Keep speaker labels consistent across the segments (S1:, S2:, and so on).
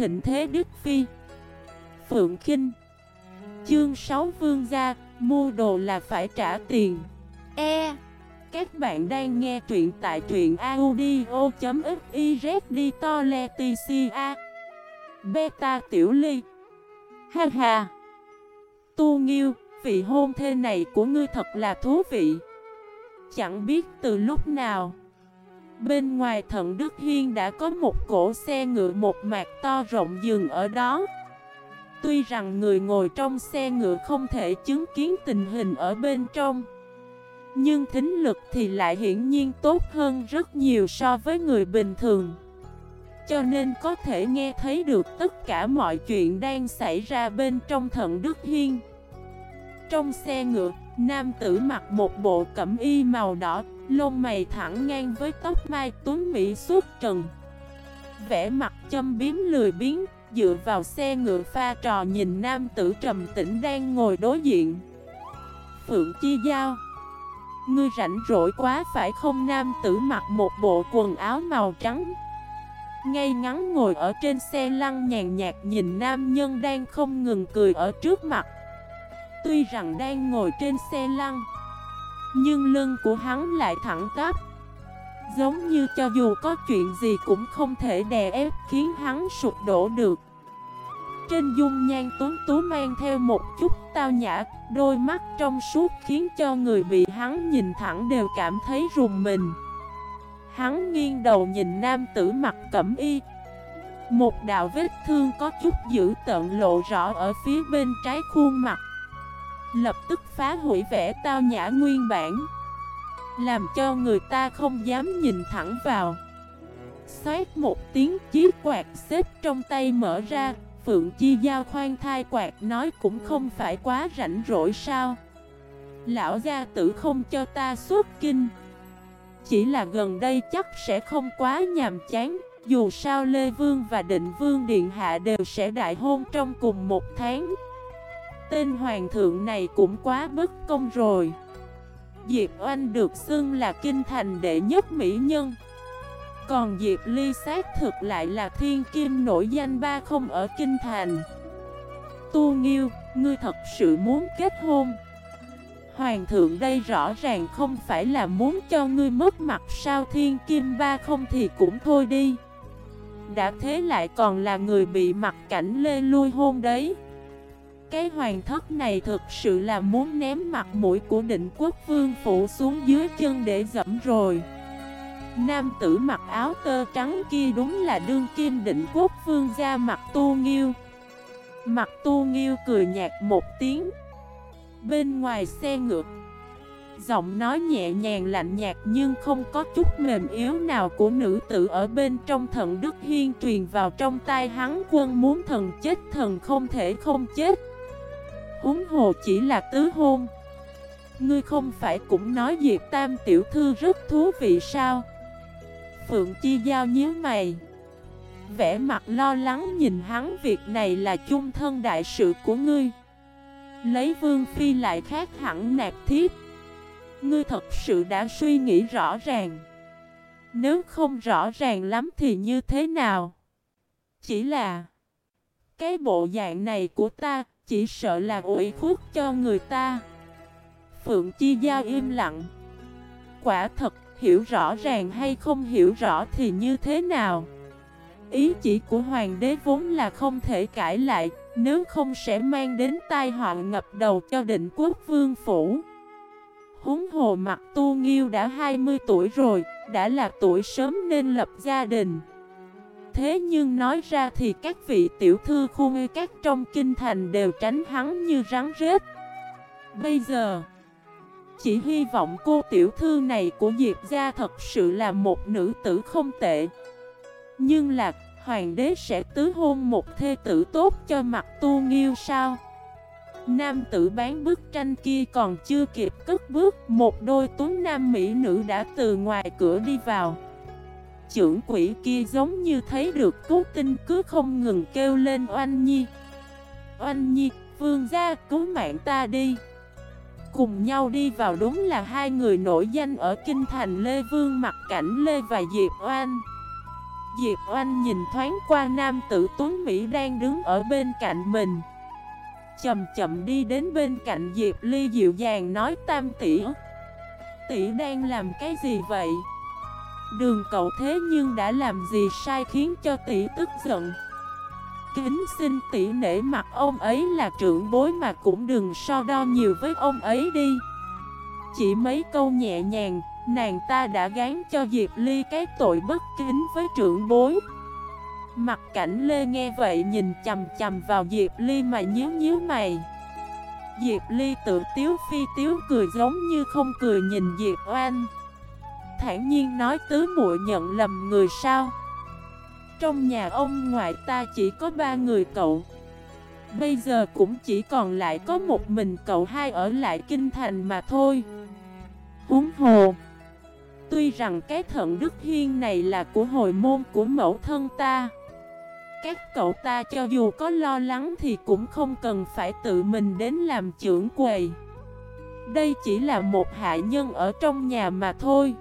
S1: thịnh thế Đức Phi. Phượng Kinh. Chương 6 Vương gia, Mua đồ là phải trả tiền. E. Các bạn đang nghe truyện tại truyện audio.xyz Đi to le Beta Tiểu Ly. Ha ha. Tu Nghiêu, Vị hôn thê này của ngươi thật là thú vị. Chẳng biết từ lúc nào. Bên ngoài thận Đức Hiên đã có một cổ xe ngựa một mạc to rộng dừng ở đó. Tuy rằng người ngồi trong xe ngựa không thể chứng kiến tình hình ở bên trong Nhưng thính lực thì lại hiển nhiên tốt hơn rất nhiều so với người bình thường. Cho nên có thể nghe thấy được tất cả mọi chuyện đang xảy ra bên trong thận Đức Hiên. Trong xe ngựa, nam tử mặc một bộ cẩm y màu đỏ Lông mày thẳng ngang với tóc mai tuấn Mỹ suốt trần. Vẽ mặt châm biếm lười biến Dựa vào xe ngựa pha trò nhìn nam tử trầm tĩnh đang ngồi đối diện. Phượng Chi Giao, Ngươi rảnh rỗi quá phải không? Nam tử mặc một bộ quần áo màu trắng, Ngay ngắn ngồi ở trên xe lăn nhàn nhạt nhìn nam nhân đang không ngừng cười ở trước mặt. Tuy rằng đang ngồi trên xe lăn nhưng lưng của hắn lại thẳng tắp. Giống như cho dù có chuyện gì cũng không thể đè ép khiến hắn sụp đổ được. Trên dung nhan tuấn tú mang theo một chút tao nhã, Đôi mắt trong suốt khiến cho người bị hắn nhìn thẳng đều cảm thấy rùng mình. Hắn nghiêng đầu nhìn nam tử mặt cẩm y. Một đạo vết thương có chút dữ tận lộ rõ ở phía bên trái khuôn mặt. Lập tức phá hủy vẻ tao nhã nguyên bản. Làm cho người ta không dám nhìn thẳng vào. Xoát một tiếng chiếc quạt xếp trong tay mở ra, Phượng Chi Giao khoan thai quạt nói cũng không phải quá rảnh rỗi sao? Lão gia tử không cho ta xuất kinh. Chỉ là gần đây chắc sẽ không quá nhàm chán, Dù sao Lê Vương và Định Vương Điện Hạ đều sẽ đại hôn trong cùng một tháng. Tên hoàng thượng này cũng quá bất công rồi. Diệp Oanh được xưng là kinh thành đệ nhất mỹ nhân. Còn Diệp Ly xác thực lại là thiên kim nổi danh ba không ở kinh thành. Tu Nghiêu, ngươi thật sự muốn kết hôn? Hoàng thượng đây rõ ràng không phải là muốn cho ngươi mất mặt sao thiên kim ba không thì cũng thôi đi. Đã thế lại còn là người bị mặt cảnh lê lui hôn đấy cái hoàng thất này thực sự là muốn ném mặt mũi của định quốc vương phủ xuống dưới chân để dẫm rồi. Nam tử mặc áo tơ trắng kia đúng là đương kim định quốc vương gia mặt tu nghiêu. Mặt tu nghiêu cười nhạt một tiếng. Bên ngoài xe ngược, Giọng nói nhẹ nhàng lạnh nhạt nhưng không có chút mềm yếu nào của nữ tử ở bên trong thần Đức Hiên truyền vào trong tai hắn. Quân muốn thần chết, thần không thể không chết. Huống hồ chỉ là tứ hôn. Ngươi không phải cũng nói Diệp Tam tiểu thư rất thú vị sao? Phượng Chi Giao nhíu mày. Vẽ mặt lo lắng nhìn hắn việc này là chung thân đại sự của ngươi. Lấy Vương Phi lại khác hẳn nạp thiết Ngươi thật sự đã suy nghĩ rõ ràng. Nếu không rõ ràng lắm thì như thế nào? Chỉ là Cái bộ dạng này của ta chỉ sợ là ủy khuất cho người ta. Phượng Chi Giao im lặng. Quả thật, hiểu rõ ràng hay không hiểu rõ thì như thế nào? Ý chỉ của hoàng đế vốn là không thể cãi lại, Nếu không sẽ mang đến tai họa ngập đầu cho định quốc vương phủ. Húng hồ mặt tu nghiêu đã 20 tuổi rồi, Đã là tuổi sớm nên lập gia đình. Thế nhưng nói ra thì các vị tiểu thư khu ngư các trong kinh thành đều tránh hắn như rắn rết. Bây giờ, Chỉ hy vọng cô tiểu thư này của Diệp gia thật sự là một nữ tử không tệ. Nhưng là, hoàng đế sẽ tứ hôn một thê tử tốt cho mặt tu nghiêu sao? Nam tử bán bức tranh kia còn chưa kịp cất bước, Một đôi tuấn nam mỹ nữ đã từ ngoài cửa đi vào trưởng quỷ kia giống như thấy được cứu tinh cứ không ngừng kêu lên oanh nhi. Oanh nhi, vương gia cứu mạng ta đi. Cùng nhau đi vào đúng là hai người nổi danh ở kinh thành Lê Vương Mặt Cảnh Lê và Diệp Oanh. Diệp Oanh nhìn thoáng qua nam tử Tuấn Mỹ đang đứng ở bên cạnh mình. Chậm chậm đi đến bên cạnh Diệp Ly dịu dàng nói tam tỷ. Tỷ đang làm cái gì vậy? Đường cậu thế nhưng đã làm gì sai khiến cho tỷ tức giận? Kính xin tỷ nể mặt ông ấy là trưởng bối mà cũng đừng so đo nhiều với ông ấy đi. Chỉ mấy câu nhẹ nhàng, Nàng ta đã gán cho Diệp Ly cái tội bất kính với trưởng bối. Mặt cảnh Lê nghe vậy nhìn chầm chầm vào Diệp Ly mà nhíu nhíu mày. Diệp Ly tự tiếu phi tiếu cười giống như không cười nhìn Diệp Oanh. Thản nhiên nói tứ muội nhận lầm người sao? Trong nhà ông ngoại ta chỉ có ba người cậu. Bây giờ cũng chỉ còn lại có một mình cậu hai ở lại kinh thành mà thôi. Uống hồ, Tuy rằng cái thận Đức Hiên này là của hồi môn của mẫu thân ta, Các cậu ta cho dù có lo lắng thì cũng không cần phải tự mình đến làm trưởng quầy. Đây chỉ là một hạ nhân ở trong nhà mà thôi.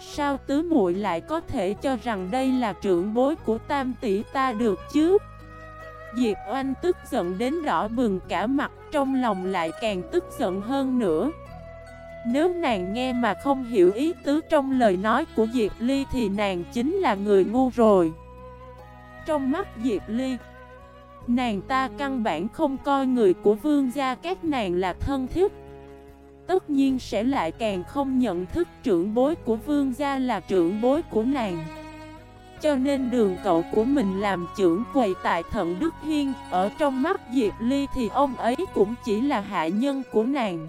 S1: Sao tứ muội lại có thể cho rằng đây là trưởng bối của tam tỷ ta được chứ Diệp Oanh tức giận đến đỏ bừng cả mặt Trong lòng lại càng tức giận hơn nữa nếu nàng nghe mà không hiểu ý tứ trong lời nói của Diệp Ly thì nàng chính là người ngu rồi. Trong mắt Diệp Ly, nàng ta căn bản không coi người của vương gia các nàng là thân thiết. Tất nhiên sẽ lại càng không nhận thức trưởng bối của vương gia là trưởng bối của nàng. Cho nên đường cậu của mình làm trưởng quầy tại thận Đức Hiên, Ở trong mắt Diệp Ly thì ông ấy cũng chỉ là hạ nhân của nàng.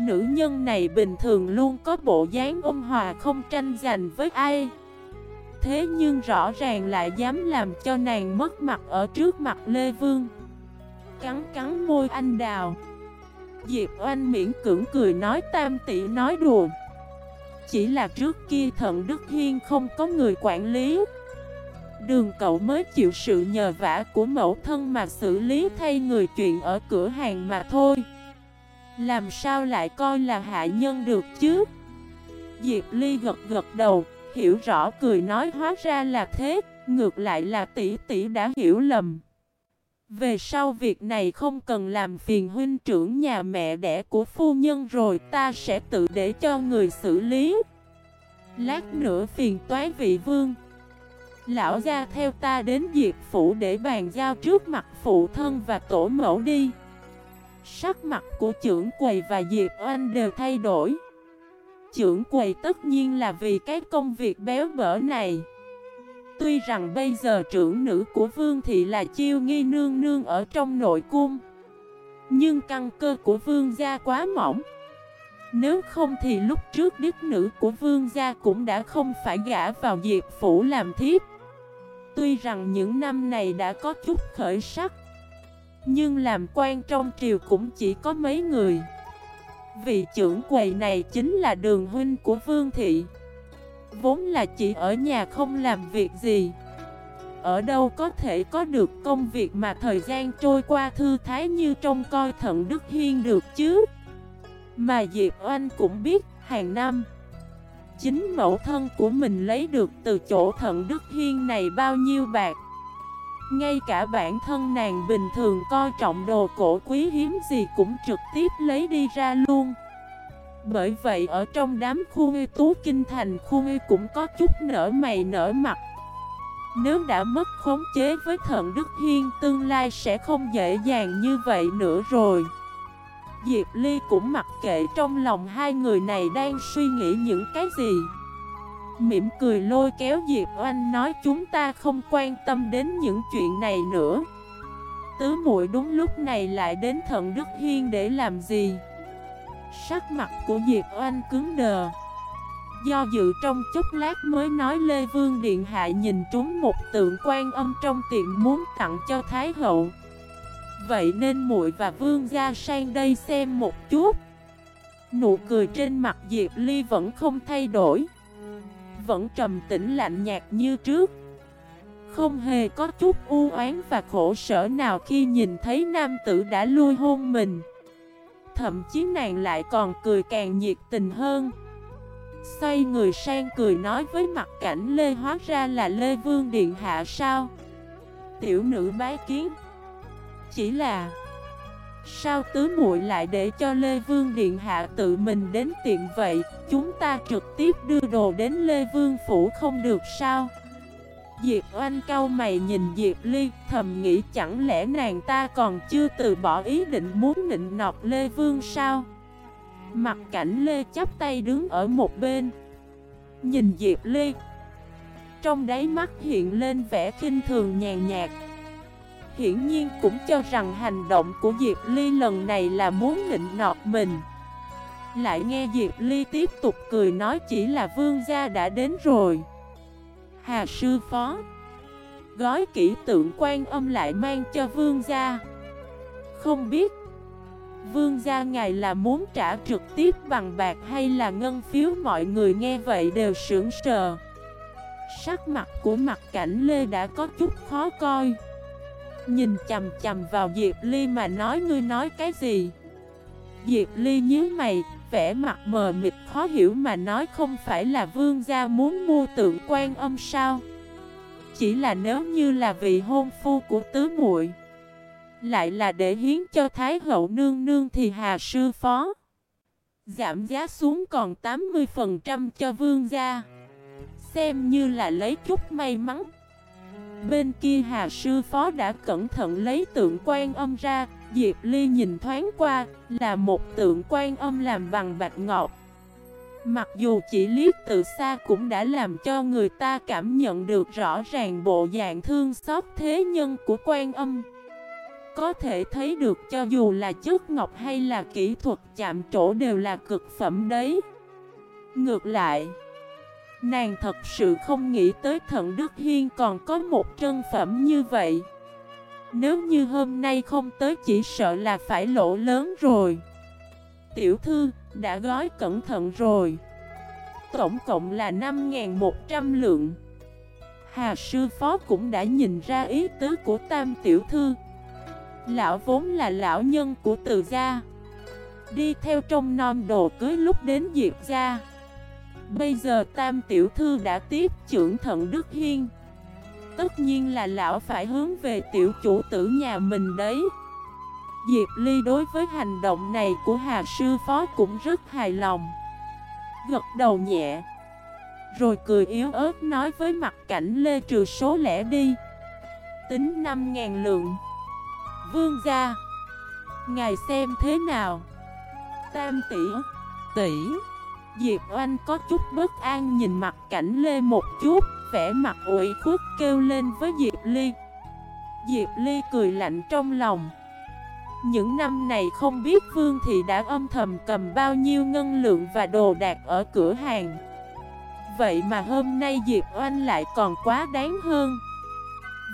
S1: Nữ nhân này bình thường luôn có bộ dáng ôn hòa không tranh giành với ai. Thế nhưng rõ ràng lại dám làm cho nàng mất mặt ở trước mặt Lê Vương. Cắn cắn môi anh đào. Diệp Oanh miễn cưỡng cười nói tam tỷ nói đùa Chỉ là trước kia thận Đức Hiên không có người quản lý Đường cậu mới chịu sự nhờ vả của mẫu thân mà xử lý thay người chuyện ở cửa hàng mà thôi làm sao lại coi là hạ nhân được chứ? Diệp Ly gật gật đầu, hiểu rõ cười nói hóa ra là thế, ngược lại là tỷ tỷ đã hiểu lầm. Về sau việc này không cần làm phiền huynh trưởng nhà mẹ đẻ của phu nhân rồi, ta sẽ tự để cho người xử lý. Lát nữa phiền toái vị vương. Lão ra theo ta đến diệt phủ để bàn giao trước mặt phụ thân và tổ mẫu đi. Sắc mặt của trưởng quầy và Diệp Oanh đều thay đổi Trưởng quầy tất nhiên là vì cái công việc béo bở này Tuy rằng bây giờ trưởng nữ của Vương Thị là chiêu nghi nương nương ở trong nội cung, Nhưng căn cơ của Vương gia quá mỏng. Nếu không thì lúc trước đích nữ của Vương gia cũng đã không phải gã vào Diệp Phủ làm thiếp. Tuy rằng những năm này đã có chút khởi sắc, nhưng làm quan trong triều cũng chỉ có mấy người. Vị trưởng quầy này chính là đường huynh của Vương Thị. Vốn là chỉ ở nhà không làm việc gì. Ở đâu có thể có được công việc mà thời gian trôi qua thư thái như trong coi thận Đức Hiên được chứ? Mà Diệp Oanh cũng biết, hàng năm, Chính mẫu thân của mình lấy được từ chỗ thận Đức Hiên này bao nhiêu bạc. Ngay cả bản thân nàng bình thường coi trọng đồ cổ quý hiếm gì cũng trực tiếp lấy đi ra luôn. Bởi vậy, ở trong đám khu ngư tú kinh thành, khu ngư cũng có chút nở mày nở mặt. Nếu đã mất khống chế với thận Đức Hiên, tương lai sẽ không dễ dàng như vậy nữa rồi. Diệp Ly cũng mặc kệ trong lòng hai người này đang suy nghĩ những cái gì. Mỉm cười lôi kéo Diệp Oanh nói, chúng ta không quan tâm đến những chuyện này nữa. Tứ muội đúng lúc này lại đến thận Đức Hiên để làm gì? Sắc mặt của Diệp Oanh cứng đờ. Do dự trong chốc lát mới nói Lê Vương Điện Hạ nhìn trúng một tượng quan âm trong tiệm muốn tặng cho Thái Hậu. Vậy nên muội và Vương ra sang đây xem một chút. Nụ cười trên mặt Diệp Ly vẫn không thay đổi. Vẫn trầm tĩnh lạnh nhạt như trước. Không hề có chút u oán và khổ sở nào khi nhìn thấy nam tử đã lui hôn mình. Thậm chí nàng lại còn cười càng nhiệt tình hơn. Xoay người sang cười nói với mặt cảnh Lê hóa ra là Lê Vương Điện Hạ sao? Tiểu nữ bái kiến. Chỉ là, Sao tứ muội lại để cho Lê Vương Điện Hạ tự mình đến tiện vậy? Chúng ta trực tiếp đưa đồ đến Lê Vương Phủ không được sao? Diệp Oanh cau mày nhìn Diệp Ly, Thầm nghĩ chẳng lẽ nàng ta còn chưa từ bỏ ý định muốn nịnh nọt Lê Vương sao? Mặt cảnh Lê chắp tay đứng ở một bên. Nhìn Diệp Ly. Trong đáy mắt hiện lên vẻ khinh thường nhàn nhạt. Hiển nhiên cũng cho rằng hành động của Diệp Ly lần này là muốn nịnh nọt mình. Lại nghe Diệp Ly tiếp tục cười nói chỉ là vương gia đã đến rồi. Hà sư phó. Gói kỹ tượng quan âm lại mang cho vương gia. Không biết Vương gia ngài là muốn trả trực tiếp bằng bạc hay là ngân phiếu, mọi người nghe vậy đều sưởng sờ. Sắc mặt của mặt cảnh Lê đã có chút khó coi. Nhìn chầm chầm vào Diệp Ly mà nói, ngươi nói cái gì? Diệp Ly nhớ mày vẻ mặt mờ mịt, khó hiểu mà nói không phải là vương gia muốn mua tượng quan âm sao. Chỉ là nếu như là vị hôn phu của tứ muội, Lại là để hiến cho Thái hậu nương nương thì hà sư phó. Giảm giá xuống còn 80% cho vương gia. Xem như là lấy chút may mắn. Bên kia Hà Sư Phó đã cẩn thận lấy tượng quan âm ra Diệp Ly nhìn thoáng qua, là một tượng quan âm làm bằng bạch ngọc. Mặc dù chỉ liếc từ xa cũng đã làm cho người ta cảm nhận được rõ ràng bộ dạng thương xót thế nhân của quan âm. Có thể thấy được cho dù là chất ngọc hay là kỹ thuật chạm trổ đều là cực phẩm đấy. Ngược lại, Nàng thật sự không nghĩ tới thận Đức Hiên còn có một trân phẩm như vậy. Nếu như hôm nay không tới chỉ sợ là phải lỗ lớn rồi. Tiểu thư, đã gói cẩn thận rồi. Tổng cộng là 5.100 lượng. Hà sư phó cũng đã nhìn ra ý tứ của tam tiểu thư. Lão vốn là lão nhân của từ gia. Đi theo trong non đồ cưới lúc đến Diệp gia. Bây giờ tam tiểu thư đã tiếp trưởng thận Đức Hiên. Tất nhiên là lão phải hướng về tiểu chủ tử nhà mình đấy. Diệp Ly đối với hành động này của Hà Sư Phó cũng rất hài lòng. Gật đầu nhẹ Rồi cười yếu ớt nói với mặt cảnh Lê trừ số lẻ đi. Tính 5.000 lượng. Vương gia Ngài xem thế nào? Tam tỷ Tỷ. Diệp Oanh có chút bất an nhìn mặt cảnh Lê một chút, vẻ mặt ủy khuất kêu lên với Diệp Ly. Diệp Ly cười lạnh trong lòng. Những năm này không biết Vương Thị đã âm thầm cầm bao nhiêu ngân lượng và đồ đạc ở cửa hàng. Vậy mà hôm nay Diệp Oanh lại còn quá đáng hơn.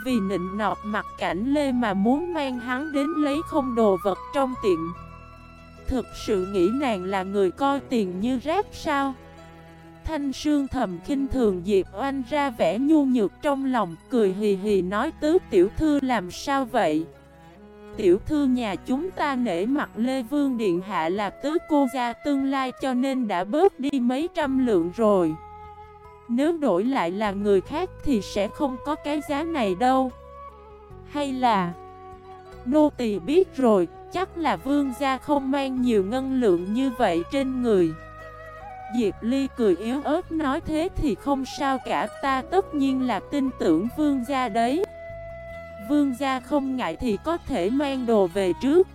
S1: Vì nịnh nọt mặt cảnh Lê mà muốn mang hắn đến lấy không đồ vật trong tiệm. Thực sự nghĩ nàng là người coi tiền như rác sao Thanh Sương thầm khinh thường Diệp Oanh ra vẻ nhu nhược trong lòng, Cười hì hì nói, tứ tiểu thư, làm sao vậy? Tiểu thư nhà chúng ta nể mặt Lê Vương Điện Hạ là tứ cô gia tương lai cho nên đã bớt đi mấy trăm lượng rồi. Nếu đổi lại là người khác thì sẽ không có cái giá này đâu. Hay là Nô tỳ biết rồi, Chắc là vương gia không mang nhiều ngân lượng như vậy trên người. Diệp Ly cười yếu ớt nói thế thì không sao cả, ta tất nhiên là tin tưởng vương gia đấy Vương gia không ngại thì có thể mang đồ về trước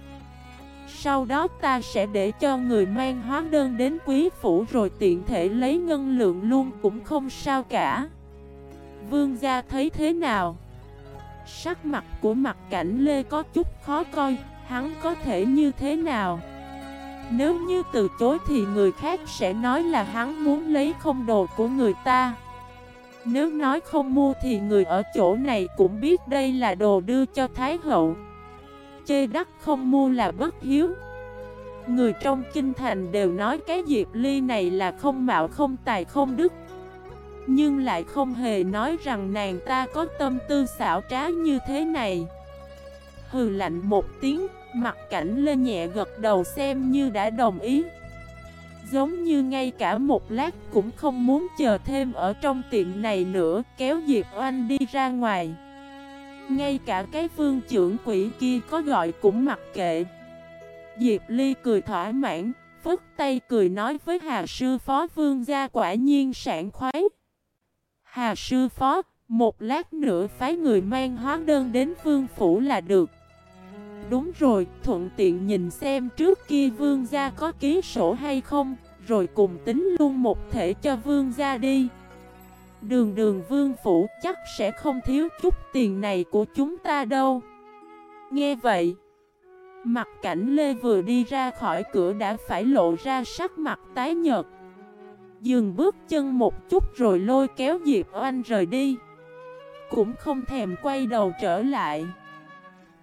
S1: Sau đó ta sẽ để cho người mang hóa đơn đến quý phủ rồi tiện thể lấy ngân lượng luôn, cũng không sao cả Vương gia thấy thế nào? Sắc mặt của mặt cảnh Lê có chút khó coi, Hắn có thể như thế nào? Nếu như từ chối thì người khác sẽ nói là hắn muốn lấy không đồ của người ta. Nếu nói không mua thì người ở chỗ này cũng biết đây là đồ đưa cho Thái Hậu. Chê đắt không mua là bất hiếu. Người trong kinh thành đều nói cái Diệp Ly này là không mạo, không tài, không đức. Nhưng lại không hề nói rằng nàng ta có tâm tư xảo trá như thế này. Hừ lạnh một tiếng Mặt cảnh lên nhẹ gật đầu xem như đã đồng ý. Giống như ngay cả một lát cũng không muốn chờ thêm ở trong tiệm này nữa, Kéo Diệp Oanh đi ra ngoài. Ngay cả cái vương trưởng quỷ kia có gọi cũng mặc kệ. Diệp Ly cười thỏa mãn Phức tay cười nói với Hà Sư Phó Vương gia quả nhiên sảng khoái. Hà Sư Phó, Một lát nữa phái người mang hóa đơn đến Vương Phủ là được. Đúng rồi, thuận tiện nhìn xem trước kia vương gia có ký sổ hay không, rồi cùng tính luôn một thể cho vương gia đi. Đường đường vương phủ chắc sẽ không thiếu chút tiền này của chúng ta đâu. Nghe vậy, mặt cảnh Lê vừa đi ra khỏi cửa đã phải lộ ra sắc mặt tái nhợt. Dừng bước chân một chút rồi lôi kéo Diệp Oanh rời đi. Cũng không thèm quay đầu trở lại.